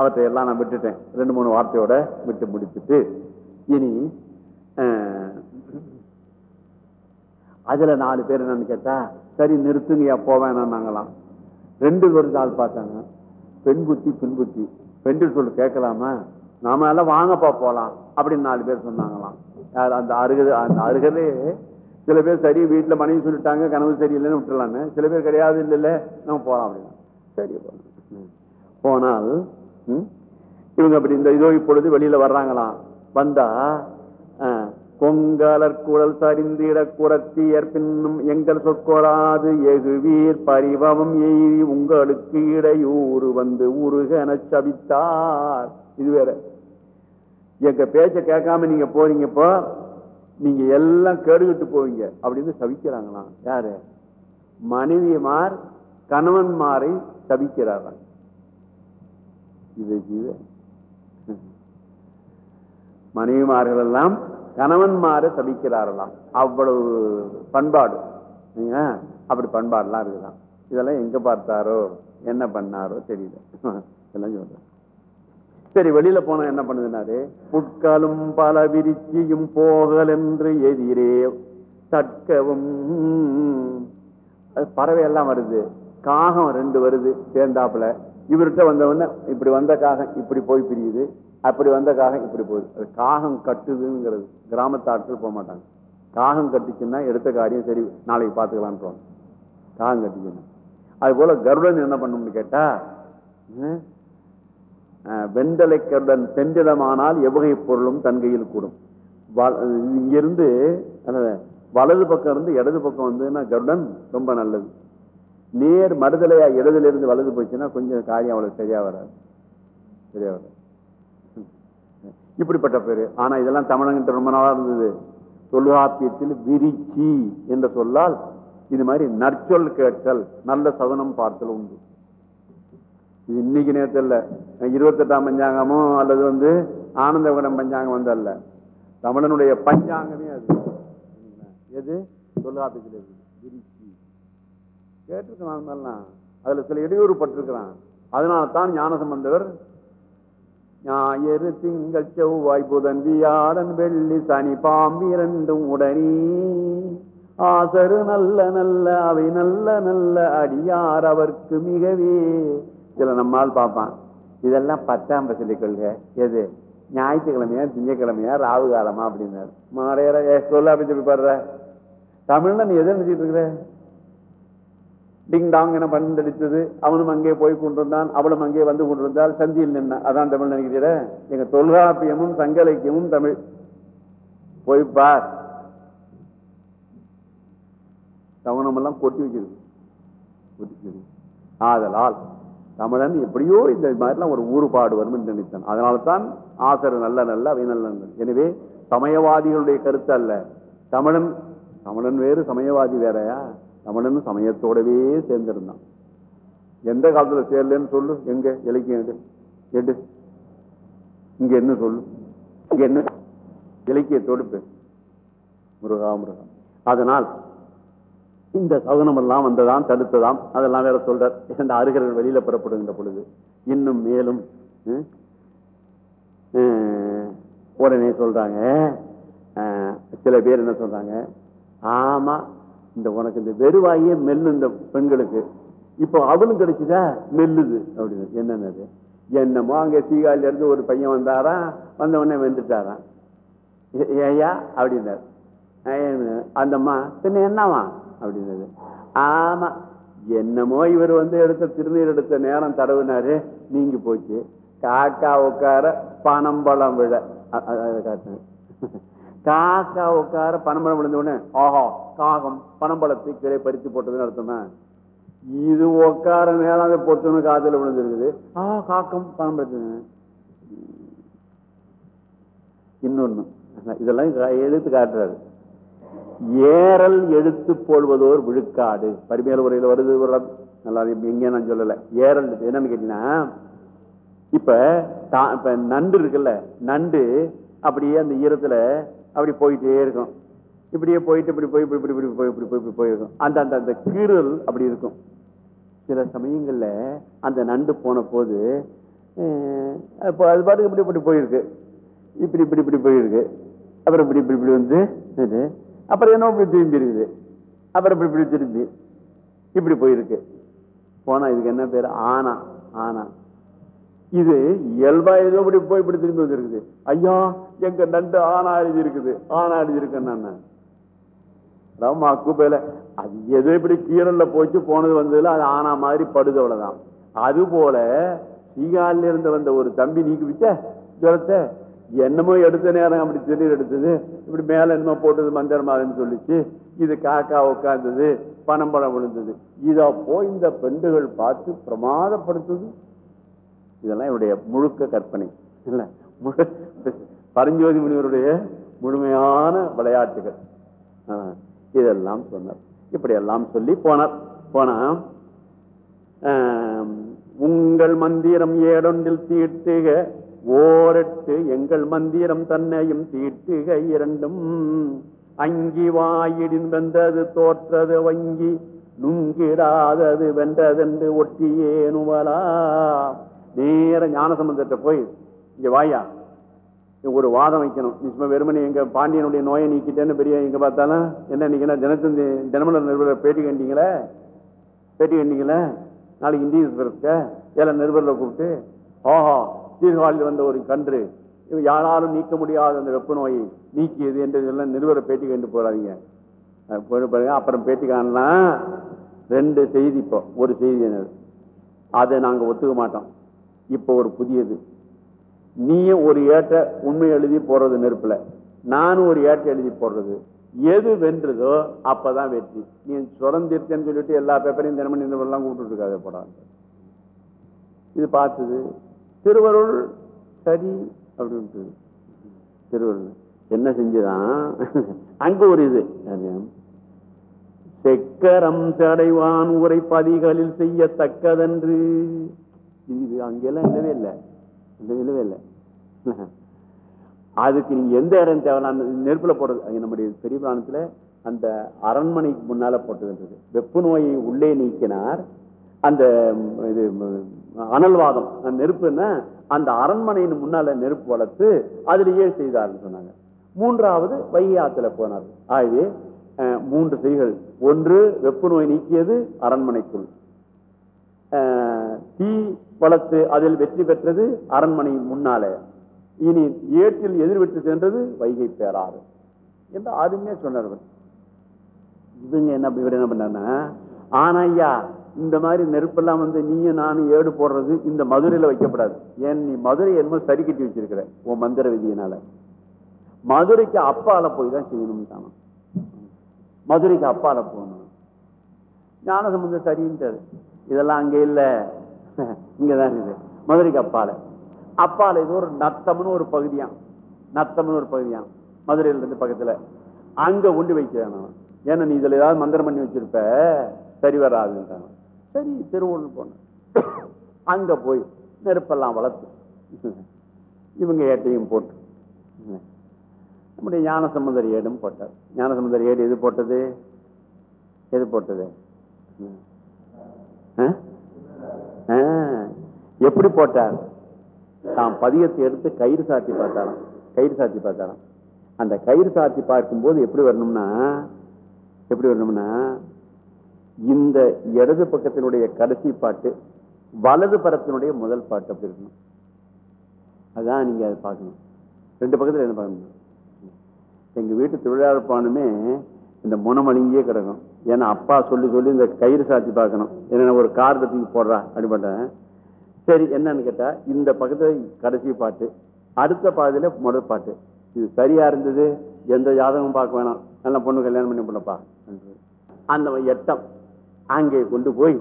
அவற்றை எல்லாம் நான் விட்டுட்டேன். ரெண்டு மூணு வார்த்தையோட விட்டு முடிச்சுட்டு இனி அஹ், அதுல நாலு பேர் என்னன்னு கேட்டா சரி நிறுத்துங்கயா போவேனாங்களாம் ரெண்டு பேரும் ஆள் பார்த்தாங்க. பெண் புத்தி பெண் புத்தி பெண்டு சொல்லு கேட்கலாமா? நாம எல்லாம் வாங்கப்பா போகலாம் அப்படின்னு நாலு பேர் சொன்னாங்களாம். அந்த அருகது அந்த அருகதே சில பேர் சரி வீட்டுல மனைவி சொல்லிட்டாங்க கனவு சரியில்லைன்னு விட்டுலான்னு சில பேர் கிடையாது இல்லை இல்லை நம்ம போகலாம் அப்படின்னா. சரி போனால் இவங்க அப்படி இந்த இதோ இப்பொழுது வெளியில வர்றாங்களாம் வந்தா அஹ், குழல் சரிந்திட குரத்தி ஏற்பின்னும் எங்கள் சொற்கொடாது எகுவீர் பரிவமம் எய்தி உங்களுக்கு இடையூறு வந்து உருகன சபித்தார். இது வேற. எங்க பேச்ச கேட்காம நீங்க போறீங்க இப்போ நீங்க எல்லாம் கேடுகிட்டு போவீங்க அப்படின்னு சபிக்கிறாங்களாம். யாரு? மனைவிமார் கணவன்மாரை சபிக்கிறாராம். இது ஜீவ மனைவிமார்கள் எல்லாம் கணவன்மாரை சபிக்கிறாரெல்லாம் அவ்வளவு பண்பாடு. அப்படி பண்பாடுலாம் இருக்குதான் இதெல்லாம் எங்க பார்த்தாரோ? என்ன பண்ணாரோ தெரியல. இதெல்லாம் சொல்றேன். சரி வெளியில போனா என்ன பண்ணுதுனாரு புட்களும் பல விரிச்சியும் போகல் என்று எதிரே தட்கவும். அது பறவை எல்லாம் வருது. காகம் ரெண்டு வருது. சேர்ந்தாப்புல. இவர்கிட்ட வந்தவொடனே இப்படி வந்த காகம் இப்படி போய் பிரியுது அப்படி வந்த காகம் இப்படி போகுது. அது காகம் கட்டுதுங்கிறது கிராமத்து ஆட்கள் போக மாட்டாங்க. காகம் கட்டுச்சுன்னா எடுத்த காரியம் சரி நாளைக்கு பார்த்துக்கலான்னு காகம் கட்டுச்சுன்னா. அது போல கருடன் என்ன பண்ணும்னு கேட்டா வெண்டலை கருடன் சென்றிடமானால் எவ்வகை பொருளும் தன் கையில் கூடும். வ- இங்கிருந்து வலது பக்கம் இருந்து இடது பக்கம் வந்ததுன்னா கருடன் ரொம்ப நல்லது. நேர் மறுதலையா இடதுல இருந்து வலது போச்சுன்னா கொஞ்சம் காரியம் அவ்வளவு சரியா வராது. சரியா வராது. இப்படிப்பட்ட பேரு. ஆனா இதெல்லாம் தமிழங்கிட்ட ரொம்ப நாளா இருந்தது. தொல்காப்பியத்தில் விரிச்சி என்ற சொல்லால் இது மாதிரி நற்சொல் கேட்டல் நல்ல சகுனம் பார்த்தல் உண்டு. இது இன்னைக்கு நேரத்தில் இருபத்தெட்டாம் பஞ்சாங்கமும் அல்லது வந்து ஆனந்தபுரம் பஞ்சாங்கம் வந்தல்ல தமிழனுடைய பஞ்சாங்கமே அது. எது? தொல்காப்பியத்தில் இருக்குது விரிச்சி அதுல சில இடையூறு பட்டிருக்கிறான். அதனால தான் ஞானசம்பந்தவர் ஞாயிறு திங்கள் செவ்வாய் புதன் வியாழன் வெள்ளி சனி பாம்பு இரண்டும் உடனே. ஆசரு நல்ல நல்ல அவை நல்ல நல்ல அடியார் அவர்க்கு மிகவே. சில நம்மால் பார்ப்பான். இதெல்லாம் பத்தாம் பசலி கொள்க. எது? ஞாயிற்றுக்கிழமையா திங்கக்கிழமையா ராவு காலமா அப்படின்னாரு. மாடையரா சொல்ல அப்படி பாடுற. தமிழ்ல நீ எதை நினைச்சிட்டு இருக்கிற? டிங் டாங் என பந்தடித்தது அவனும் அங்கே போய் கொண்டிருந்தான். அவளும் அங்கே வந்து கொண்டிருந்தால் சந்தியில் நின்ன. அதான் தமிழ் நினைக்கிறீர எங்க தொல்காப்பியமும் சங்கலைக்கியமும் தமிழ். போய் பார். கவனமெல்லாம் கொட்டி வச்சிருக்கு. கொட்டி ஆதலால் தமிழன் எப்படியோ இந்த மாதிரிலாம் ஒரு ஊறுபாடு வரும் என்று நினைத்தான். அதனால தான் ஆசர் நல்ல நல்ல அவை நல்ல எனவே சமயவாதிகளுடைய கருத்து அல்ல. தமிழன் தமிழன் வேறு சமயவாதி வேறயா? தமிழன் சமயத்தோடவே சேர்ந்திருந்தான். எந்த காலத்துல சேரலன்னு சொல்லு. எங்க? இலக்கியம் எடு. எடு. இங்க என்ன சொல்லு? இங்க என்ன? இலக்கியத்தோடு பேசு முருகா முருகா. அதனால் இந்த சகுனம் எல்லாம் வந்ததாம் தடுத்ததாம். அதெல்லாம் வேற சொல்றார். இந்த அருகர்கள் வெளியில புறப்படுகின்ற பொழுது இன்னும் மேலும் உடனே சொல்றாங்க. அஹ், சில பேர் என்ன சொல்றாங்க? ஆமா இந்த உனக்கு இந்த வெறுவாயே மெல்லு இந்த பெண்களுக்கு இப்போ அவளும் கிடைச்சுதா மெல்லுது அப்படின்னு என்னென்னது என்னமோ அங்க சீகாழில இருந்து ஒரு பையன் வந்தாராம் வந்த உடனே வெந்துட்டாராம் ஏயா அப்படின்னாரு அந்தம்மா பின்ன என்னவா அப்படின்னது ஆமா என்னமோ இவர் வந்து எடுத்த திருநீர் எடுத்த நேரம் தடவுனாரு நீங்கி போச்சு காக்கா உட்கார பனம்பழம் விழ அ- காக்கா உட்கார பனம்பழம் விழுந்த உடனே ஆஹா காகம் பனம்பழத்தை கீழே பறித்து போட்டதுன்னு அர்த்தமா? இது உட்கார நேரம் அந்த பொத்துன்னு காத்துல விழுந்துருக்குது. ஆ காக்கம் பனம்பழத்து. இன்னொன்னு இதெல்லாம் எழுத்து எடுத்து காட்டுறாரு. ஏறல் எடுத்து போடுவதோர் விழுக்காடு. பரிமையல் உரையில் வருது நல்லா இருக்கு. நான் சொல்லல. ஏறல் என்னன்னு கேட்டீங்கன்னா இப்ப இப்ப நண்டு இருக்குல்ல நண்டு அப்படியே அந்த ஈரத்துல அப்படி போயிட்டே இருக்கும். இப்படியே போயிட்டு இப்படி போய் இப்படி இப்படி இப்படி போய் இப்படி போய் இப்படி போயிருக்கும். அந்த அந்த அந்த கீறல் அப்படி இருக்கும். சில சமயங்களில் அந்த நண்டு போன போது அது பாட்டுக்கு இப்படி இப்படி போயிருக்கு. இப்படி இப்படி இப்படி போயிருக்கு. அப்புறம் இப்படி இப்படி இப்படி வந்து இது. அப்புறம் என்ன இப்படி திரும்பி இருக்குது. அப்புறம் இப்படி இப்படி திரும்பி. இப்படி போயிருக்கு. போனால் இதுக்கு என்ன பேர்? ஆனா. ஆனா. இது இயல்பா ஏதோ இப்படி போய் இப்படி திரும்பி வந்துருக்குது. ஐயா எங்க நண்டு ஆனா எழுதி இருக்குது ஆனா எழுதி இருக்கேன்னு ராமா குப்பையில அது எதோ இப்படி கீரல்ல போச்சு போனது வந்ததுல அது ஆனா மாதிரி படுது அவ்வளவுதான். அது போல சீகாலில இருந்து வந்த ஒரு தம்பி நீக்கி விட்ட ஜுரத்தை என்னமோ எடுத்த நேரம் அப்படி திடீர் எடுத்தது. இப்படி மேல என்னமோ போட்டது மந்திர மாதிரின்னு சொல்லிச்சு. இது காக்கா உட்கார்ந்தது பணம் பழம் விழுந்தது. இத போய் இந்த பெண்டுகள் பார்த்து பிரமாதப்படுத்துது. இதெல்லாம் என்னுடைய முழுக்க கற்பனை. இல்ல முழு பரஞ்சோதி முனிவருடைய முழுமையான விளையாட்டுகள். இதெல்லாம் சொன்னார். இப்படி எல்லாம் சொல்லி போனார். போனா உங்கள் மந்திரம் ஏடொன்றில் தீட்டுக ஓரட்டு எங்கள் மந்திரம் தன்னையும் தீட்டுக இரண்டும். அங்கி வாயிடின் வென்றது தோற்றது வங்கி நுங்கிடாதது வென்றதென்று ஒட்டியே நுவலா நேர ஞானசம்பந்தத்தை போய் இங்க வாயா ஒரு வாதம் வைக்கணும். நீ சும்மா வெறுமனே எங்க பாண்டியனுடைய நோயை நீக்கிட்டேன்னு பெரிய எங்க பார்த்தாலும் என்ன நீங்க தினத்தந்தி தினமலர் நிருபர் பேட்டி கண்டிங்களே? பேட்டி கண்டிங்கள? நாளைக்கு இந்திய இருக்க ஏழை நிருபரில் கூப்பிட்டு ஓஹோ சீர்காழியில் வந்த ஒரு கன்று யாராலும் நீக்க முடியாத அந்த வெப்ப நோயை நீக்கியது என்று எல்லாம் நிருபரை பேட்டி கண்டு போறாதீங்க. அஹ் பாருங்க அப்புறம் பேட்டி காணலாம். ரெண்டு செய்தி இப்போ ஒரு செய்தி என்னது? அதை நாங்கள் ஒத்துக்க மாட்டோம். இப்போ ஒரு புதியது. நீயும் ஒரு ஏட்டை உண்மை எழுதி போடுறது நெருப்புல. நானும் ஒரு ஏட்டை எழுதி போடுறது. எது வென்றதோ அப்பதான் வெற்றி. நீ சுரந்திருத்தேன்னு சொல்லிட்டு எல்லா பேப்பரையும் தினமணி எல்லாம் கூப்பிட்டு இருக்காத போடா. இது பார்த்தது. திருவருள் சரி அப்படின்ட்டு. திருவருள் என்ன செஞ்சுதான்? அங்க ஒரு இது. அது, செக்கரம் தடைவான் உரை பதிகளில் செய்யத்தக்கதன்று. இது இது அங்கெல்லாம் இல்லவே இல்லை. இல்லவே இல்லவே இல்லை. அதுக்கு நீங்க எந்த இடம் தேவை? நெருப்புல போடுறது அங்க நம்முடைய பெரிய பிராணத்துல அந்த அரண்மனைக்கு முன்னால போட்டதுன்றது வெப்பு நோயை உள்ளே நீக்கினார். அந்த இது அனல்வாதம் அந்த நெருப்புன்னா அந்த அரண்மனையின் முன்னால நெருப்பு வளர்த்து அதிலேயே செய்தார்னு சொன்னாங்க. மூன்றாவது வைகை போனார். ஆகவே அஹ், மூன்று செய்கள். ஒன்று வெப்பு நோய் நீக்கியது அரண்மனைக்குள். தீ வளர்த்து அதில் வெற்றி பெற்றது அரண்மனை முன்னாலே. இனி ஏற்றில் எதிர்விட்டு சென்றது வைகை பேராறு. என்று அருமையா சொன்னார் இவங்க என்ன இவர் என்ன பண்ண ஆனா ஐயா இந்த மாதிரி நெருப்பெல்லாம் வந்து நீயும் நானும் ஏடு போடுறது இந்த மதுரையில வைக்கப்படாது. ஏன் நீ மதுரை என்னமோ சரி கட்டி வச்சிருக்கிற உன் மந்திர விதியினால. மதுரைக்கு அப்பால போய் தான் செய்யணும் தானே மதுரைக்கு அப்பால போகணும். ஞானசம்பந்தம் சரின்ட்டு இதெல்லாம் அங்கே இல்லை. இங்கதான் இருக்குது. மதுரைக்கு அப்பால. அப்பால இது ஒரு நத்தம்னு ஒரு பகுதியான் நத்தம்னு ஒரு பகுதியான் மதுரையில இருந்து பக்கத்துல. அங்க கொண்டு வைக்கிறேன் நான் ஏன்னா நீ இதுல ஏதாவது மந்திரம் பண்ணி வச்சிருப்ப? சரி வராதுன்றாங்க சரி திருவள்ளூர் போனேன். அங்க போய் நெருப்பெல்லாம் வளர்த்து இவங்க ஏட்டையும் போட்டு நம்முடைய ஞானசம்பந்தர் ஏடும் போட்டார். ஞானசம்பந்தர் ஏடு எது போட்டது? எது போட்டது? எப்படி போட்டார்? தான் பதியத்தை எடுத்து கயிறு சாத்தி பார்த்தாராம். கயிறு சாத்தி பார்த்தாராம். அந்த கயிறு சாத்தி பார்க்கும்போது எப்படி வரணும்னா எப்படி வரணும்னா இந்த இடது பக்கத்தினுடைய கடைசி பாட்டு வலது பரத்தினுடைய முதல் பாட்டு அப்படி இருக்கணும். அதான் நீங்க அதை பார்க்கணும். ரெண்டு பக்கத்தில் என்ன பார்க்கணும்? எங்க வீட்டு தொழிலாளர் பானுமே இந்த முனமலிங்கியே கிடக்கும். ஏன்னா அப்பா சொல்லி சொல்லி இந்த கயிறு சாத்தி பார்க்கணும். என்ன ஒரு கார் தூக்கி போடுறா அப்படிப்பட்டேன் சரி என்னன்னு கேட்டா இந்த பக்கத்துல கடைசி பாட்டு அடுத்த பாதையில் முதல் பாட்டு. இது சரியா இருந்தது? எந்த ஜாதகமும் பார்க்க வேணாம். நல்ல பொண்ணு கல்யாணம் பண்ணி பண்ணப்பா அந்த எட்டம் அங்கே கொண்டு போய்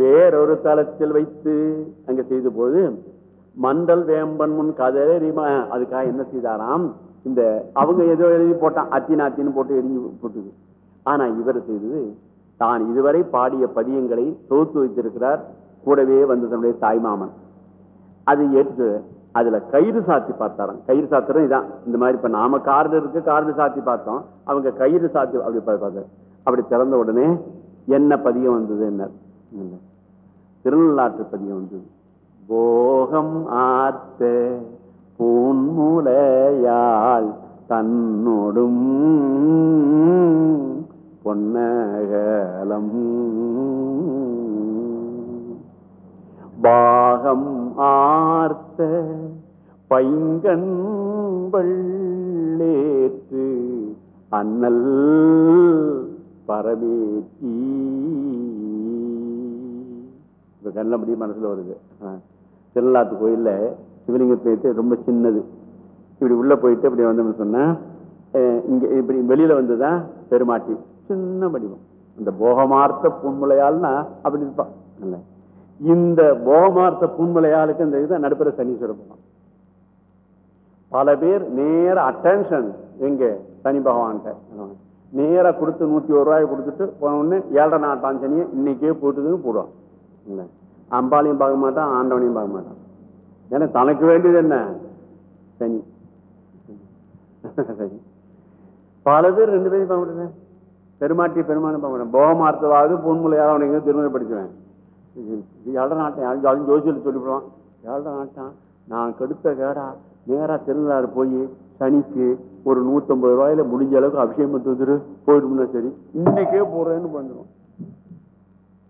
வேறொரு தளத்தில் வைத்து அங்க செய்த போது மண்டல் வேம்பன் முன் கதறி அதுக்காக என்ன செய்தாராம்? இந்த அவங்க ஏதோ எழுதி போட்டான். அத்தின் அத்தின்னு போட்டு எரிஞ்சு போட்டுது. ஆனா இவர் செய்தது தான் இதுவரை பாடிய பதியங்களை தொகுத்து வைத்திருக்கிறார். கூடவே வந்து தன்னுடைய தாய்மாமன் அது ஏற்று அதுல கயிறு சாத்தி பார்த்தாராம். கயிறு சாத்திரம் இதான். இந்த மாதிரி இப்ப நாம கார்டு இருக்கு கார்டு சாத்தி பார்த்தோம். அவங்க கயிறு சாத்தி அப்படி பார்த்தாரு அப்படி திறந்த உடனே என்ன பதியம் வந்தது என்ன திருநள்ளாற்று பதியம் வந்தது. போகம் ஆத்த பூன்முலையாள் தன்னோடும் பொன்னகலம். பாகம் ஆர்த்த பைங்கண்பள்ளேற்று அண்ணல் பரமேற்றி கண்ண முடியும் மனசில் வருது. ஆ. திருநள்ளாத்து கோயில்ல சிவலிங்க போயிட்டு ரொம்ப சின்னது. இப்படி உள்ளே போயிட்டு இப்படி வந்தோம்னு சொன்னால் இங்கே இப்படி வெளியில் வந்து தான் பெருமாட்டி. சின்ன வடிவம். இந்த போகமார்த்த புன்முலையால்னா அப்படி இருப்பான் இல்லை. இந்த போகமார்த்த புன்முலையாளுக்கு இந்த இதை நடுப்புற சனீஸ்வரர் பல பேர் நேர அட்டென்ஷன் எங்க? சனி பகவான்கிட்ட. நேரா கொடுத்து நூத்தி ஒரு ரூபாய் கொடுத்துட்டு போன ஏழரை நாட்டான் சனியை இன்னைக்கே போட்டுதுன்னு போடுவான். இல்லை. அம்பாளையும் பார்க்க மாட்டான் ஆண்டவனையும் பார்க்க மாட்டான். ஏன்னா தனக்கு வேண்டியது என்ன? சனி. சனி. பல பேர் ரெண்டு பேரும் பார்க்க மாட்டேன் பெருமாட்டி பெருமானம் பார்க்க மாட்டேன் போகமார்த்தவாது பொன்முலையாக அவனுக்கு திருமணம் படிச்சுவேன் ஏழரை நாட்டம் அதுவும் ஜோசியில் சொல்லிவிடுவான். எழநாட்டம் நாட்டான் நான் கெடுத்த கேடா நேராக திருநள்ளாறு போய் சனிக்கு ஒரு நூற்றம்பது ரூபாயில முடிஞ்ச அளவுக்கு அபிஷேகம் பண்ணி வந்துரு போயிடும்னா சரி. இன்னைக்கே போகிறேன்னு பண்ணுவோம்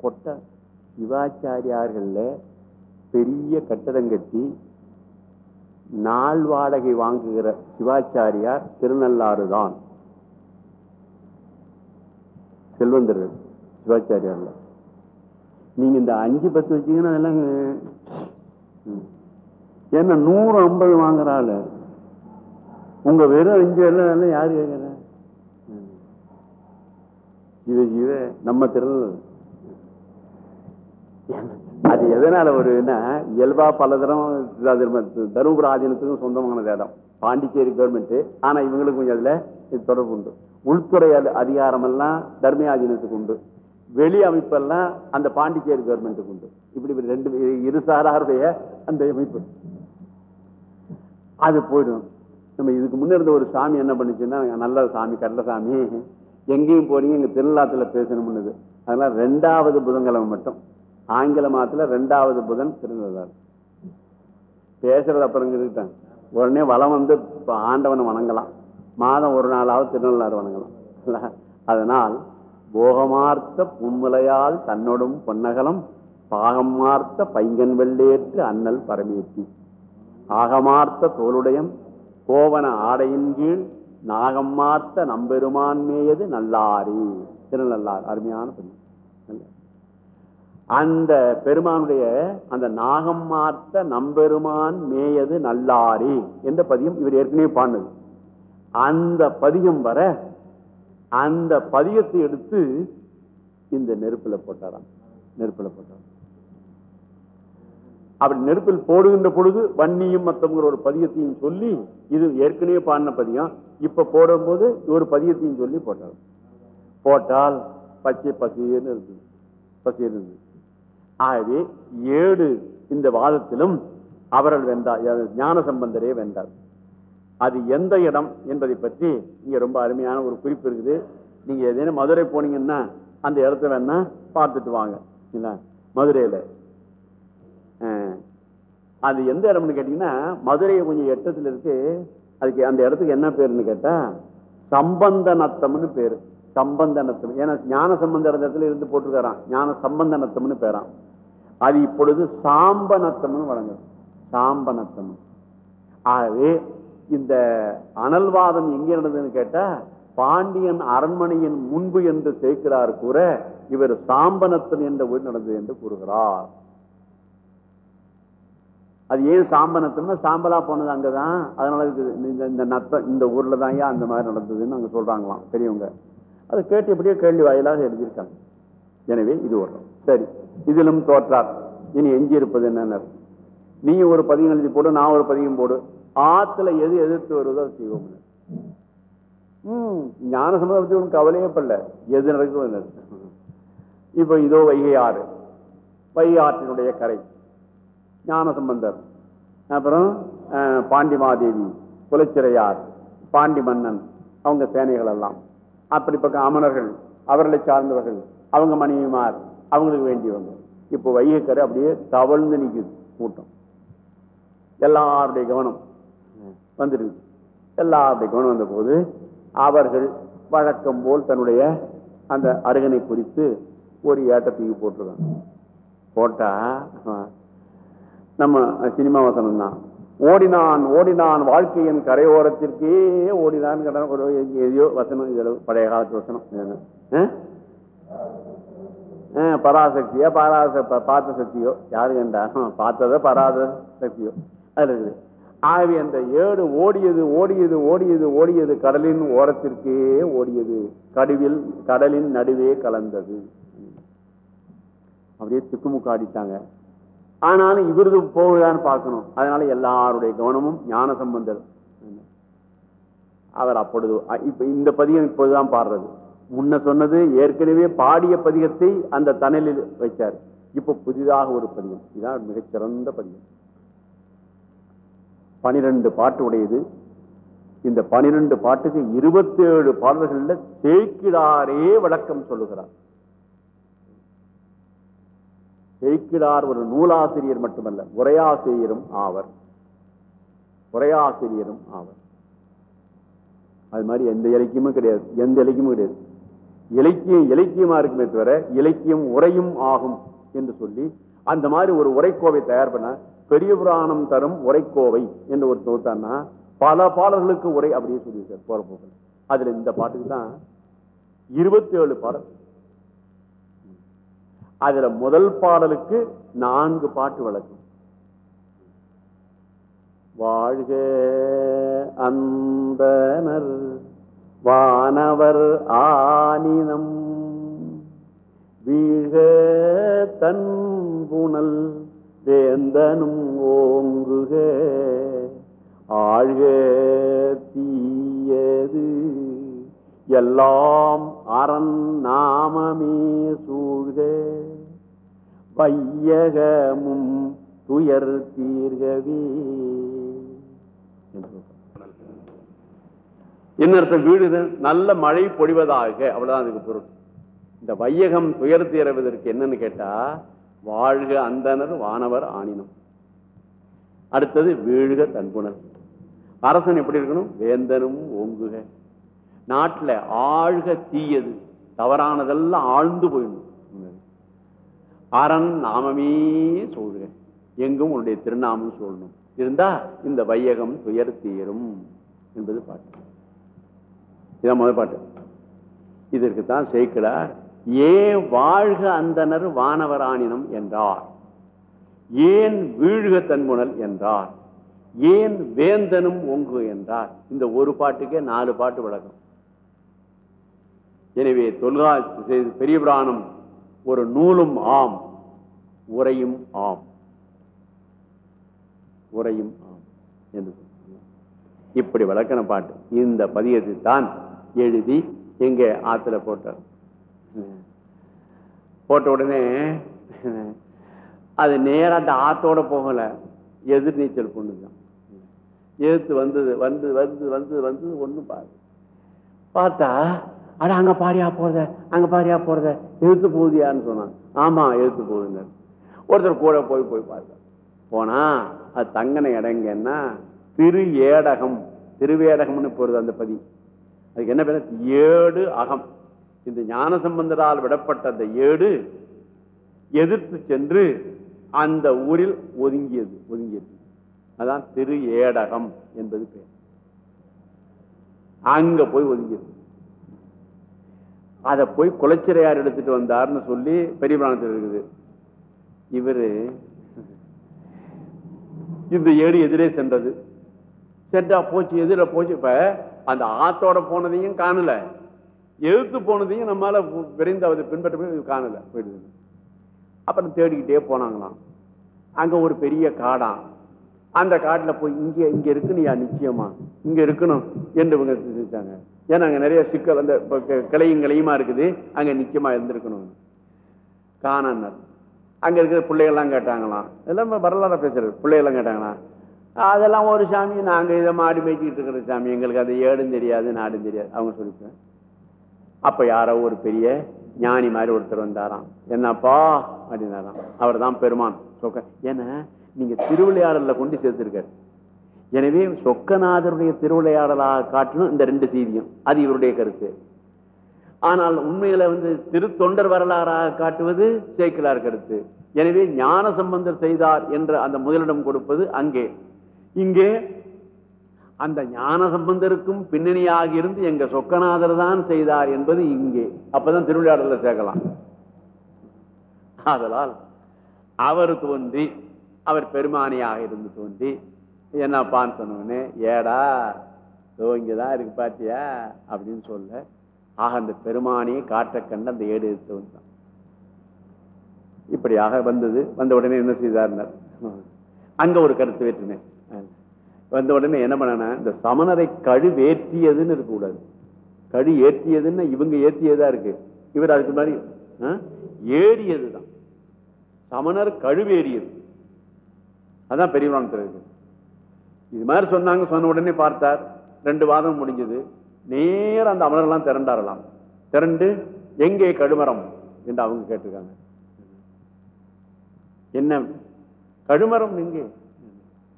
கொட்டை சிவாச்சாரியார்களில் பெரிய கட்டடம் கட்டி நாள் வாடகை வாங்குகிற சிவாச்சாரியார் திருநள்ளாறு தான். செல்வந்தர்கள் சிவாச்சாரியார்ல. நீங்க இந்த அஞ்சு பத்து வச்சீங்கன்னா அதெல்லாம் ஏன்னா நூறு ஐம்பது வாங்குறாள் உங்க வெறும் அஞ்சு எல்லாம் எல்லாம் யாரு கேட்கிற ஜீவ ஜீவ நம்ம திறன். அது எதனால வருதுன்னா இயல்பா பல தரம் தருமபுர ஆதீனத்துக்கும் சொந்தமானது இடம் பாண்டிச்சேரி கவர்மெண்ட் ஆனா இவங்களுக்கு கொஞ்சம் அதுல இது தொடர்பு உண்டு. உள்துறை அதி- அதிகாரம் எல்லாம் தர்மயாதீனத்துக்கு உண்டு. வெளி அமைப்பெல்லாம் அந்த பாண்டிச்சேரி கவர்மெண்ட்டுக்கு உண்டு. இப்படி இப்படி ரெண்டு இரு- சாராருடைய அந்த அமைப்பு. அது போயிடும். நம்ம இதுக்கு முன்னே இருந்த ஒரு சாமி என்ன பண்ணுச்சுன்னா நல்ல சாமி கடல சாமி எங்கேயும் போறீங்க எங்கள் திருநாத்துல பேசணும்னுது. அதனால ரெண்டாவது புதன்கிழமை மட்டும். ஆங்கில மாதத்தில் ரெண்டாவது புதன் திருநள்ளாறு. பேசுறது அப்புறம் இருக்கட்டும் உடனே வளம் வந்து ஆண்டவனை வணங்கலாம். மாதம் ஒரு நாளாவது திருநள்ளாறு வணங்கலாம் அதனால் போகமார்த்த புன்முலையால் தன்னோடும் பொன்னகலம் பாகம் மார்த்த பைங்கன் வெள்ளேற்று அண்ணல் பரமேற்றி ஆகமார்த்த தோளுடையம் கோவன ஆடையின் கீழ் நாகமார்த்த நம்பெருமான் மேயது நல்லாரி. திருநள்ளார் அருமையான பெண் அந்த பெருமானுடைய அந்த நாகம் மார்த்த நம்பெருமான் மேயது நல்லாரி என்ற பதியம் இவர் ஏற்கனவே பாடுனது. அந்த பதியம் வர அந்த பதியத்தை எடுத்து இந்த நெருப்புல போட்டாராம். நெருப்புல போட்டாராம். அப்படி நெருப்பில் போடுகின்ற பொழுது வன்னியும் மத்தவங்கிற ஒரு பதியத்தையும் சொல்லி இது ஏற்கனவே பாடின பதியம் இப்ப போடும் போது ஒரு பதியத்தையும் சொல்லி போட்டார் போட்டால் பச்சை பசியன்னு இருந்தது. பசியன்னு இருந்தது. ஆகவே ஏழு இந்த வாதத்திலும் அவர்கள் வென்றார். ஞான சம்பந்தரே வென்றார். அது எந்த இடம் என்பதை பற்றி இங்கே ரொம்ப அருமையான ஒரு குறிப்பு இருக்குது. நீங்கள் ஏதேனும் மதுரை போனீங்கன்னா அந்த இடத்த வேணா பார்த்துட்டு வாங்க. இல்லை? மதுரையில். அது எந்த இடம்னு கேட்டிங்கன்னா மதுரையை கொஞ்சம் எட்டத்தில் இருக்கு. அதுக்கு அந்த இடத்துக்கு என்ன பேருன்னு கேட்டால் சம்பந்த நத்தம்னு சம்பந்தநத்தம். சம்பந்த நத்தம் ஏன்னா ஞான சம்பந்த இடத்துல இருந்து போட்டிருக்காராம். ஞான சம்பந்த நத்தம்னு அது இப்பொழுது சாம்ப நத்தம்னு வழங்குது. சாம்பநத்தம். ஆகவே இந்த அனல்வாதம் எங்க நடந்ததுன்னு கேட்டா பாண்டியன் அரண்மனையின் முன்பு என்று சேர்க்கிறார் கூற இவர் சாம்பனத்தன் என்ற ஊர் நடந்தது என்று கூறுகிறார். அது ஏன் சாம்பனத்தம்னா சாம்பலா போனது அங்கதான். அதனால இந்த இந்த நத்தம் இந்த ஊர்ல தான் ஏன் அந்த மாதிரி நடந்ததுன்னு அங்க சொல்றாங்களாம் பெரியவங்க. அதை கேட்டு எப்படியோ கேள்வி வாயிலாக எழுதியிருக்காங்க. எனவே இது ஒரு சரி இதிலும் தோற்றார். இனி எஞ்சி இருப்பது என்னன்னு? நீ ஒரு பதியம் எழுதி போடு நான் ஒரு பதியம் போடு. ஆத்துல எது எதிர்த்து வருவதோ செய்வோம் ஞான சம்பந்தம் பத்தி ஒன்றும் கவலையே படல. எது நடக்கும் நடக்கும். இப்ப இதோ வைகை ஆறு. வைகை ஆற்றினுடைய கரை. ஞான சம்பந்தர். அப்புறம் அஹ், பாண்டிமாதேவி குலச்சிறையார் பாண்டி மன்னன் அவங்க சேனைகள் எல்லாம் அப்படி பக்கம் அமணர்கள் அவர்களை சார்ந்தவர்கள் அவங்க மனைவிமார் அவங்களுக்கு வேண்டியவங்க இப்போ வைகை கரை அப்படியே தவழ்ந்து நிற்குது கூட்டம். எல்லாருடைய கவனம். வந்துருக்கு எல்லா கவனம் வந்தபோது அவர்கள் வழக்கம் போல் தன்னுடைய அந்த அருகனை குறித்து ஒரு ஏட்டத்தையும் போட்டிருக்காங்க. போட்டா நம்ம சினிமா வசனம் தான். ஓடினான் ஓடினான் வாழ்க்கையின் கரையோரத்திற்கே ஓடினான் ஒரு எதையோ வசனம் இதில் பழைய காலத்து வசனம். பராசக்தியோ பாராச பார்த்த சக்தியோ? யாரு கண்டா? பார்த்ததோ பராத சக்தியோ அது இருக்குது. ஆகவே அந்த ஏடு ஓடியது ஓடியது ஓடியது ஓடியது கடலின் ஓரத்திற்கே ஓடியது. கடுவில் கடலின் நடுவே கலந்தது. அப்படியே திக்குமுக்காடிட்டாங்க ஆனாலும் இவரது போகுதான்னு பார்க்கணும். அதனால எல்லாருடைய கவனமும் ஞான சம்பந்தர். அவர் அப்பொழுது இப்ப இந்த பதிகம் இப்போதுதான் பாடுறது. முன்ன சொன்னது ஏற்கனவே பாடிய பதிகத்தை அந்த தணலில் வைச்சார். இப்போ புதிதாக ஒரு பதியம் இதான் மிகச்சிறந்த பதியம் பனிரெண்டு பாட்டு உடையது. இந்த பனிரெண்டு பாட்டுக்கு இருபத்தேழு பாடல்கள்ல தேய்க்கிடாரே விளக்கம் சொல்லுகிறார். தேய்க்கிடார் ஒரு நூலாசிரியர் மட்டுமல்ல உரையாசிரியரும் ஆவர். உரையாசிரியரும் ஆவர். அது மாதிரி எந்த இலக்கியமும் கிடையாது எந்த இலக்கியமும் கிடையாது. இலக்கியம் இலக்கியமா இருக்குமே தவிர இலக்கியம் உரையும் ஆகும் என்று சொல்லி அந்த மாதிரி ஒரு உரைக்கோவை தயார் பண்ண பெரிய புராணம் தரும் உரைக்கோவை என்று ஒரு தொகுத்தான்னா பல பாடல்களுக்கு உரை அப்படியே சொல்லியிருக்கார் போற போகல அதுல இந்த பாட்டுக்கு தான் இருபத்தி ஏழு பாடல். அதுல முதல் பாடலுக்கு நான்கு பாட்டு வழக்கம் வாழ்க அந்தனர் வானவர் ஆனினம் வீழ்க தன்புணல் வேந்தனும் ஓங்குக. ஆழ்க தீயது. எல்லாம் அரண் நாமமே சூழ்க. வையகமும் துயர் தீர்கவே. என்று என்ன வீடு நல்ல மழை பொழிவதாக. அவ்வளவுதான் அதுக்கு பொருள். இந்த வையகம் துயர் தீரவதற்கு என்னன்னு கேட்டா வாழ்க அந்தனர் வானவர் ஆணினம். அடுத்தது வீழ்க தன்புணர் அரசன் எப்படி இருக்கணும்? வேந்தனும் ஓங்குக. நாட்டுல ஆழ்க தீயது. தவறானதெல்லாம் ஆழ்ந்து போயிடணும் அரண் நாமமே சூழ்க. எங்கும் உன்னுடைய திருநாமம் சொல்லணும் இருந்தா இந்த வையகம் துயர் தீரும் என்பது பாட்டு. இதான் முதல் பாட்டு. இதற்கு தான் சேர்க்கிறார் ஏன் வாழ்க அந்தனர் வானவராணினம் என்றார். ஏன் வீழ்க தன்முனல் என்றார். ஏன் வேந்தனும் ஒங்கு என்றார். இந்த ஒரு பாட்டுக்கே நாலு பாட்டு விளக்கம். எனவே தொல்கா பெரிய புராணம் ஒரு நூலும் ஆம் உரையும் ஆம். உரையும் ஆம் என்று இப்படி விளக்கண பாட்டு இந்த பதியத்தை தான் எழுதி எங்கே ஆத்துல போட்டார். போட்ட உடனே அது நேரா அந்த ஆத்தோட போகல. எதிர் நீச்சல் பொண்ணுதான் எதிர்த்து வந்தது வந்து வந்து வந்து வந்து ஒன்றும் பாரு. பார்த்தா அட அங்க பாரியா போறத அங்க பாரியா போறத எழுத்து போகுதியான்னு சொன்னான். ஆமா எழுத்து போகுதுங்க ஒருத்தர் கூட போய் போய் பார்த்தார் போனா அது தங்கின இடங்கன்னா திரு ஏடகம் திருவேடகம்னு போறது அந்த பதி. அதுக்கு என்ன பேர்? ஏடு அகம். இந்த ஞான சம்பந்தரால் விடப்பட்ட அந்த ஏடு எதிர்த்து சென்று அந்த ஊரில் ஒதுங்கியது ஒதுங்கியது. அதான் திரு ஏடகம் என்பது பெயர். அங்க போய் ஒதுங்கியது. அதை போய் குலச்சிறையார் எடுத்துட்டு வந்தார்னு சொல்லி பெரிய பிராணத்தில் இருக்குது. இவரு இந்த ஏடு எதிரே சென்றது. சென்றா போச்சு எதிர போச்சு. இப்ப அந்த ஆத்தோட போனதையும் காணல. எழுத்து போனதையும் நம்மளால விரைந்து அதை பின்பற்ற காணல போயிடுது. அப்புறம் தேடிக்கிட்டே போனாங்களாம். அங்க ஒரு பெரிய காடாம் அந்த காட்டுல போய் இங்க இங்க இருக்குனியா நிச்சயமா? இங்க இருக்கணும் என்று இவங்க சிந்திச்சாங்க. ஏன்னா அங்க நிறைய சிக்கல் அந்த க- கிளையும் கிளையுமா இருக்குது. அங்க நிச்சயமா இருந்திருக்கணும். காணனர் அங்க இருக்கிற பிள்ளைகள்லாம் கேட்டாங்களாம். எல்லாம் வரலாறு பேசுறது. பிள்ளைகள்லாம் கேட்டாங்களாம். அதெல்லாம் ஒரு சாமி நாங்கள் இதை மாடி மேய்ச்சிக்கிட்டு இருக்கிற சாமி. எங்களுக்கு அது ஏடும் தெரியாது நாடும் தெரியாது அவங்க சொல்லிப்பேன் அப்ப யாரோ ஒரு பெரிய ஞானி மாதிரி ஒருத்தர் வந்தாராம். என்னப்பா? அப்படின்னாராம். அவர் தான் பெருமான் சொக்க. ஏன்னா நீங்க திருவிளையாடல்ல கொண்டு சேர்த்திருக்காரு. எனவே சொக்கநாதருடைய திருவிளையாடலாக காட்டணும் இந்த ரெண்டு செய்தியும். அது இவருடைய கருத்து. ஆனால் உண்மையில வந்து திருத்தொண்டர் வரலாறாக காட்டுவது சேக்கிலார் கருத்து. எனவே ஞான சம்பந்தர் செய்தார் என்ற அந்த முதலிடம் கொடுப்பது அங்கே. இங்கே அந்த ஞான சம்பந்தருக்கும் பின்னணியாக இருந்து எங்க சொக்கநாதர் தான் செய்தார் என்பது இங்கே. அப்பதான் திருவிளையாடல சேர்க்கலாம். ஆதலால் அவர் தோன்றி அவர் பெருமானியாக இருந்து தோன்றி என்னப்பான்னு சொன்னோன்னு ஏடா இதோ இங்கதான் இருக்கு பாத்தியா? அப்படின்னு சொல்ல ஆக அந்த பெருமானியை காற்ற கண்டு அந்த ஏடு எடுத்து வந்தான் இப்படியாக வந்தது. வந்த உடனே என்ன செய்தார் அங்க ஒரு கருத்து வேற்றுமை. வந்த உடனே என்ன பண்ணனா இந்த சமணரை கழுவேற்றியதுன்னு இருக்கக்கூடாது கழு ஏற்றியதுன்னு இவங்க ஏற்றியதா இருக்கு. இவர் அதுக்கு மாதிரி ஏறியது ஏறியதுதான். சமணர் கழுவேறியது. அதான் பெரியவரான இருக்கு இது மாதிரி சொன்னாங்க சொன்ன உடனே பார்த்தார். ரெண்டு வாதம் முடிஞ்சது. நேரா அந்த அமலர்லாம் திரண்டாரலாம். திரண்டு எங்கே கழுமரம் என்று அவங்க கேட்டிருக்காங்க. என்ன? கழுமரம் எங்கே?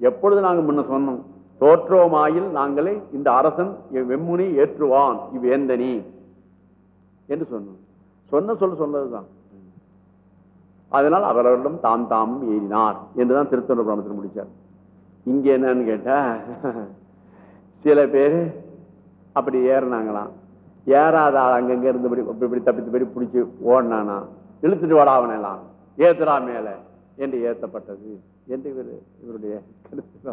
எப்பொழுது நாங்கள் முன்ன சொன்னோம்? தோற்றோமாயில் நாங்களே இந்த அரசன் வெம்முனி ஏற்றுவான் இவ்வேந்தனி என்று சொன்னோம். சொன்ன சொல்ல சொன்னதுதான். அதனால் அவரவரிடம் தாம் தாமும் ஏறினார் என்றுதான் திருத்தொண்ட புராணத்தில் முடிச்சார். இங்க என்னன்னு கேட்டா சில பேர் அப்படி ஏறினாங்களாம். ஏறாத ஆள் அங்கங்க இருந்தபடி இப்படி இப்படி தப்பித்தபடி பிடிச்சி ஓடினானா? இழுத்துட்டு வாடாவனெல்லாம் ஏத்துறா மேலே. என்று ஏற்றப்பட்டது என்று இவர் இவருடைய கருத்து.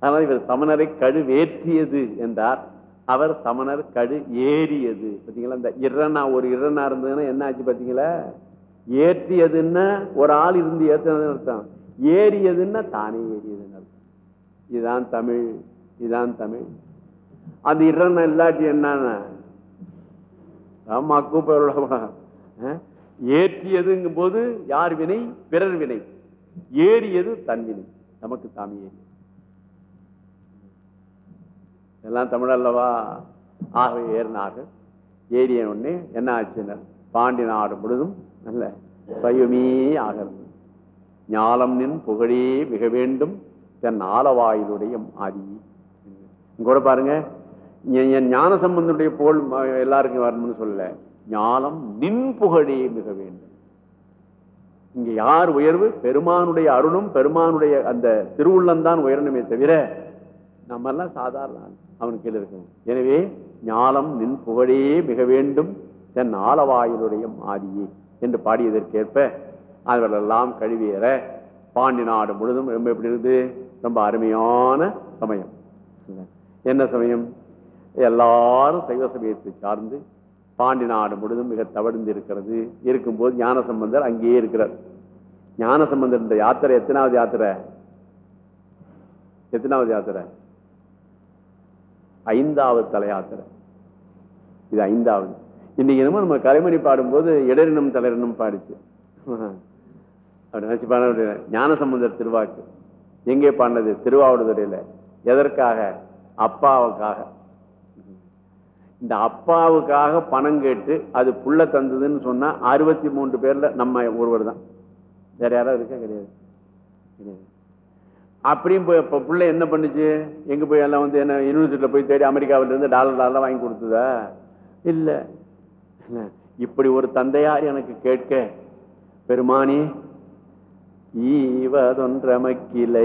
அதனால இவர் சமணரை கழுவேற்றியது என்றார். அவர் சமணர் கழு ஏறியது பார்த்தீங்களா? இந்த இரனா ஒரு இரனா இருந்ததுன்னா என்ன ஆச்சு பாத்தீங்களா ஏற்றியதுன்னா ஒரு ஆள் இருந்து ஏற்றினதுன்னு அர்த்தம். ஏறியதுன்னா தானே ஏறியதுன்னு அர்த்தம். இதுதான் தமிழ் இதுதான் தமிழ். அந்த இரண்டா இல்லாட்டி என்னன்னா? ஆமா கூப்பிட ஏற்றியதுங்கும் போது யார் வினை? பிறர் வினை. ஏறியது தன்வினை நமக்கு தாமி ஏறி எல்லாம் தமிழ் அல்லவா ஆக ஏறினார்கள். ஏறிய உடனே என்ன ஆச்சுனர் பாண்டி நாடு முழுதும் நல்ல பயமே ஆகிறது ஞாலம் நின் புகழே மிக வேண்டும். தன் ஆலவாயிலுடைய ஆதி கூட பாருங்க என் ஞான சம்பந்தனுடைய புகழ் எல்லாருக்கும் வரணும்னு சொல்லல. ஞானம் நின் புகழே மிக வேண்டும். இங்க யார் உயர்வு? பெருமானுடைய அருளும் பெருமானுடைய அந்த திருவுள்ளம்தான் உயரணுமே தவிர நம்ம எல்லாம் சாதாரண அவன் கீழே இருக்கணும். எனவே ஞானம் நின் புகழே மிக வேண்டும். தன் ஆலவாயிலுடைய ஆதியே என்று பாடியதற்கேற்ப அவர்களெல்லாம் கழுவியற பாண்டி நாடு முழுதும் ரொம்ப எப்படி இருக்குது ரொம்ப அருமையான சமயம். என்ன சமயம்? எல்லாரும் சைவ சமயத்தை சார்ந்து பாண்டி நாடு முழுதும் மிக தவழ்ந்து இருக்கிறது இருக்கும்போது ஞான சம்பந்தர் அங்கேயே இருக்கிறார். ஞான சம்பந்தர் இந்த யாத்திரை எத்தனாவது யாத்திரை? எத்தனாவது யாத்திரை? ஐந்தாவது தலை யாத்திரை இது ஐந்தாவது. இன்னைக்கு என்னமோ நம்ம கலைமணி பாடும்போது இடரினம் தலைரனும் பாடிச்சு. அப்படி நினச்சி பாட ஞான சம்பந்தர் திருவாக்கு. எங்கே பாடினது? திருவாவடுதுறையில. எதற்காக? அப்பாவுக்காக. இந்த அப்பாவுக்காக பணம் கேட்டு அது புள்ள தந்ததுன்னு சொன்னா அறுபத்தி மூன்று பேர்ல நம்ம ஒருவர் தான். வேற யாராவது இருக்கா? கிடையாது. கிடையாது. அப்படியும் போய் இப்போ பிள்ளை என்ன பண்ணுச்சு? எங்கே போய் எல்லாம் வந்து என்ன யூனிவர்சிட்டியில் போய் தேடி அமெரிக்காவிலேருந்து டாலர் டாலர் வாங்கி கொடுத்ததா? இல்லை. இப்படி ஒரு தந்தையார் எனக்கு கேட்க பெருமானி ஈவதொன்றமக்கிலையே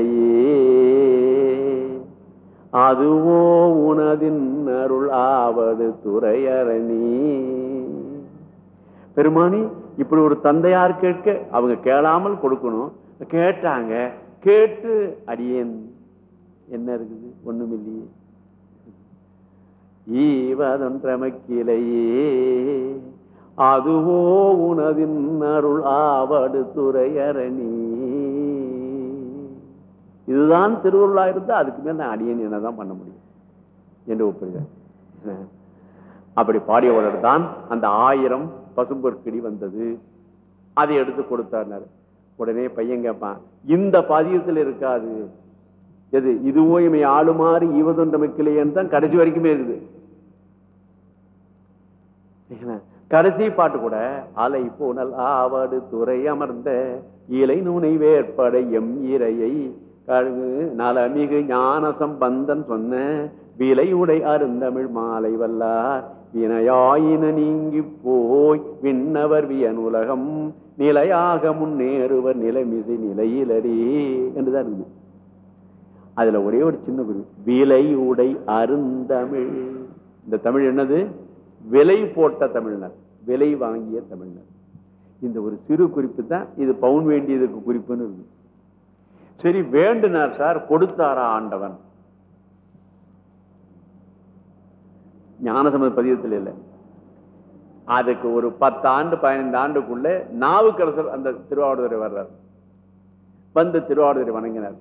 அதுவோ உனதின் அருள் ஆவது துறையரணி. பெருமானி இப்படி ஒரு தந்தையார் கேட்க அவங்க கேளாமல் கொடுக்கணும். கேட்டாங்க கேட்டு அடியேன். என்ன இருக்குது? ஒண்ணுமில்லையே ஈவதொன்றமக்கிலையே அதுவோ உனதின் அருள் ஆவடு துறையரணி. இதுதான் திருவருளா இருந்தால் அதுக்கு மேல நான் அடியேன் என்னதான் பண்ண முடியும்? என்று ஒப்புகிறார். அப்படி பாடியவுடன் தான் அந்த ஆயிரம் பசும்பொற்கிடி வந்தது. அதை எடுத்து கொடுத்தார் உடனே பையன் கேட்பான் இந்த பதியத்தில் இருக்காது. எது இதுவோ இமை ஆளுமாறு ஈவதொன்றமைக்கிலேன்னு தான் கடைசி வரைக்குமே இருக்குது. கடைசி பாட்டு கூட அலை போனல் ஆவடு துறை அமர்ந்த இலை நுனை வேற்படை எம் இறையை கழுகு நலமிகு ஞான சம்பந்தன் சொன்ன விலை உடை அருந்தமிழ் மாலை வல்லார். வினையாயின நீங்கி போய் விண்ணவர் வியனுலகம் நிலையாக முன்னேறுவர் நிலைமிசை நிலையிலடி என்றுதான் இருக்கு. அதுல ஒரே ஒரு சின்ன குறிப்பு விலை உடை அருந்தமிழ். இந்த தமிழ் என்னது? விலை போட்ட தமிழ்னர் விலை வாங்கிய தமிழ்னர். இந்த ஒரு சிறு குறிப்பு தான் இது பவுன் வேண்டியதுக்கு குறிப்புன்னு இருக்கு. சரி வேண்டுனார் சார் கொடுத்தாரா ஆண்டவன்? ஞானசமத பதியத்தில் இல்லை. அதுக்கு ஒரு பத்து ஆண்டு பதினைந்து ஆண்டுக்குள்ள நாவுக்கரசர் அந்த திருவாவடுதுறை வர்றார். வந்து திருவாவூரை வணங்கினார்.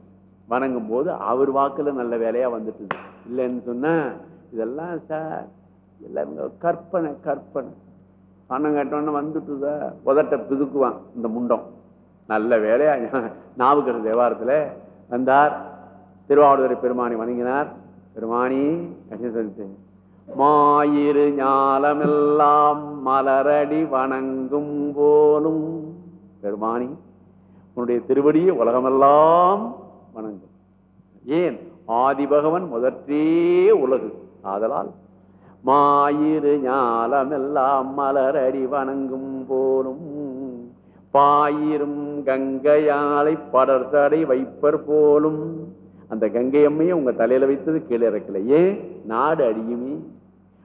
வணங்கும் போது அவர் வாக்குல நல்ல வேலையா வந்துட்டு இல்லைன்னு சொன்ன இதெல்லாம் சார் எல்லாம் கற்பனை கற்பனை. பணம் கட்டோன்னு வந்துட்டுதா? உதட்ட பிதுக்குவான் இந்த முண்டம். நல்ல வேலையா நாவுக்கரசு தேவாரத்தில் வந்தார். திருவாவூரை பெருமானி வணங்கினார். பெருமானி அப்படின்னு சொல்லிட்டு மாயிரு ஞாலமெல்லாம் மலரடி வணங்கும் போலும். பெருமானி உன்னுடைய திருவடியை உலகமெல்லாம் வணங்கும். ஏன்? ஆதிபகவன் முதற்றே உலகு. ஆதலால் மாயிரு ஞாலமெல்லாம் மலரடி வணங்கும் போலும். பாயிரும் கங்கையாலை படர்தடை வைப்பர் போலும். அந்த கங்கை அம்மையை உங்க தலையில வைத்தது கீழே இறக்கல ஏன் நாடு அடியுமே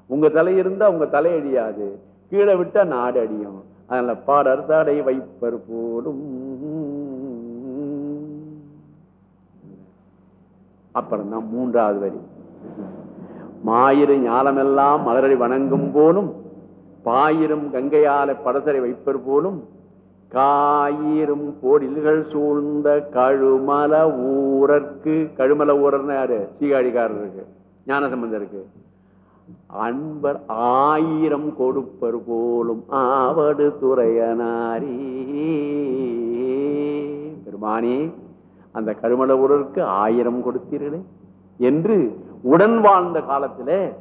உங்க தலை இருந்தா உங்க தலை அடியாது கீழே விட்டா நாடு அடியும் அதனால பாடர் தடை வைப்பர் போலும். அப்புறம் தான் மூன்றாவது வரி. மாயிரு ஞாலமெல்லாம் மலரடி வணங்கும் போலும் பாயிரும் கங்கையால படசரை வைப்பர் போலும் காயிரும் கோடில்கள் சூழ்ந்த கழுமல ஊரற்கு கழுமல ஊரர்னு யாரு? சீகாடிக்காரருக்கு ஞானசம்பந்தருக்கு. அன்பர் ஆயிரம் கொடுப்பர் போலும் ஆவடு துறையனாரி. பெருமானி அந்த கருமல ஊரருக்கு ஆயிரம் கொடுத்தீர்களே. என்று உடன் வாழ்ந்த காலத்திலே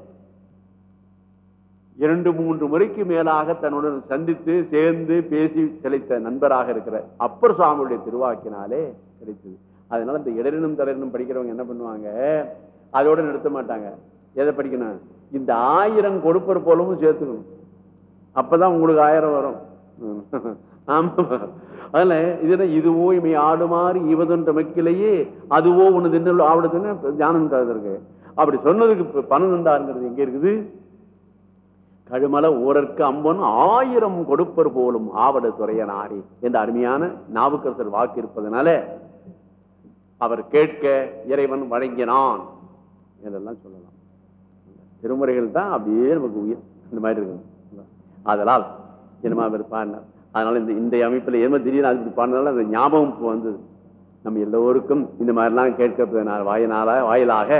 இரண்டு மூன்று முறைக்கு மேலாக தன்னுடன் சந்தித்து சேர்ந்து பேசி கிடைத்த நண்பராக இருக்கிற அப்பர் சுவாமியுடைய திருவாக்கினாலே கிடைத்தது. அதனால இந்த இடரினும் தலையினும் படிக்கிறவங்க என்ன பண்ணுவாங்க? அதோட நிறுத்த மாட்டாங்க. எதை படிக்கணும்? இந்த ஆயிரம் கொடுப்பர் போலவும் சேர்த்துக்கணும். அப்பதான் உங்களுக்கு ஆயிரம் வரும். ஆமா. அதுல இதுல இதுவோ இமை ஆடுமாறு இவதுன்ற மக்கிலேயே அதுவோ ஒண்ணு தின்னு ஆவிடத்துன்னு தியானம் இருக்கு அப்படி சொன்னதுக்கு பணம் தந்தாருங்கிறது எங்க இருக்குது? கழுமல ஊரற்கு அம்பன் ஆயிரம் கொடுப்பர் போலும் ஆவட துறையனாரி என்ற அருமையான நாவுக்கரசர் வாக்கு இருப்பதனால அவர் கேட்க இறைவன் வழங்கினான் என்றெல்லாம் சொல்லலாம். திருமுறைகள் தான் அப்படியே நமக்கு உயிர். இந்த மாதிரி இருக்கு அதனால் சினிமா அவர் பாடினார். அதனால இந்த இந்த அமைப்பில் ஏமா திடீர்னு அது பாடினால அந்த ஞாபகம் இப்போ வந்தது. நம்ம எல்லோருக்கும் இந்த மாதிரிலாம் கேட்கறதுனால வாயினால வாயிலாக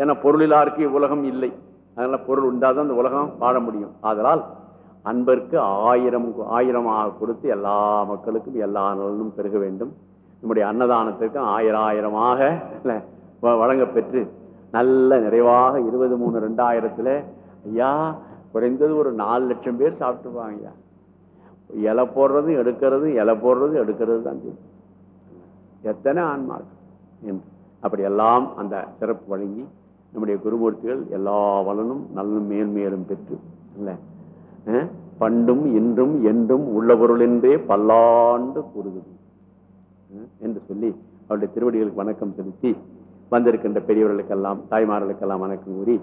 ஏன்னா பொருளிலாருக்கு உலகம் இல்லை. அதனால் பொருள் உண்டாதான் அந்த உலகம் வாழ முடியும். அதனால் அன்பருக்கு ஆயிரம் ஆயிரம் கொடுத்து எல்லா மக்களுக்கும் எல்லா நலனும் பெருக வேண்டும். நம்முடைய அன்னதானத்திற்கு ஆயிரம் ஆயிரமாக வழங்க பெற்று நல்ல நிறைவாக இருபது மூணு ரெண்டாயிரத்தில் ஐயா குறைந்தது ஒரு நாலு லட்சம் பேர் சாப்பிட்டுருவாங்க ஐயா. இலை போடுறதும் எடுக்கிறதும் இலை போடுறதும் எடுக்கிறது தான் தெரியும் எத்தனை ஆன்மாக்கள் என்று. அப்படி எல்லாம் அந்த சிறப்பு வழங்கி நம்முடைய குருமூர்த்திகள் எல்லா வளனும் நலனும் மேன்மேலும் பெற்று இல்லை? பண்டும் இன்றும் என்றும் உள்ள பொருள் என்றே பல்லாண்டு கூறுகிறது. என்று சொல்லி அவருடைய திருவடிகளுக்கு வணக்கம் செலுத்தி வந்திருக்கின்ற பெரியவர்களுக்கெல்லாம் தாய்மார்களுக்கெல்லாம் வணக்கம் கூறி